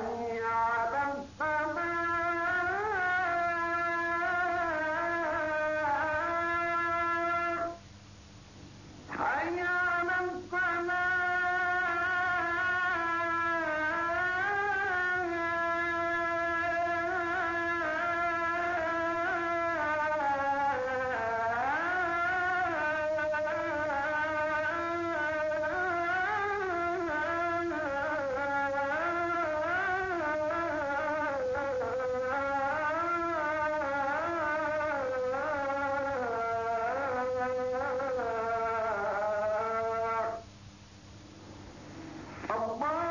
عليه Allah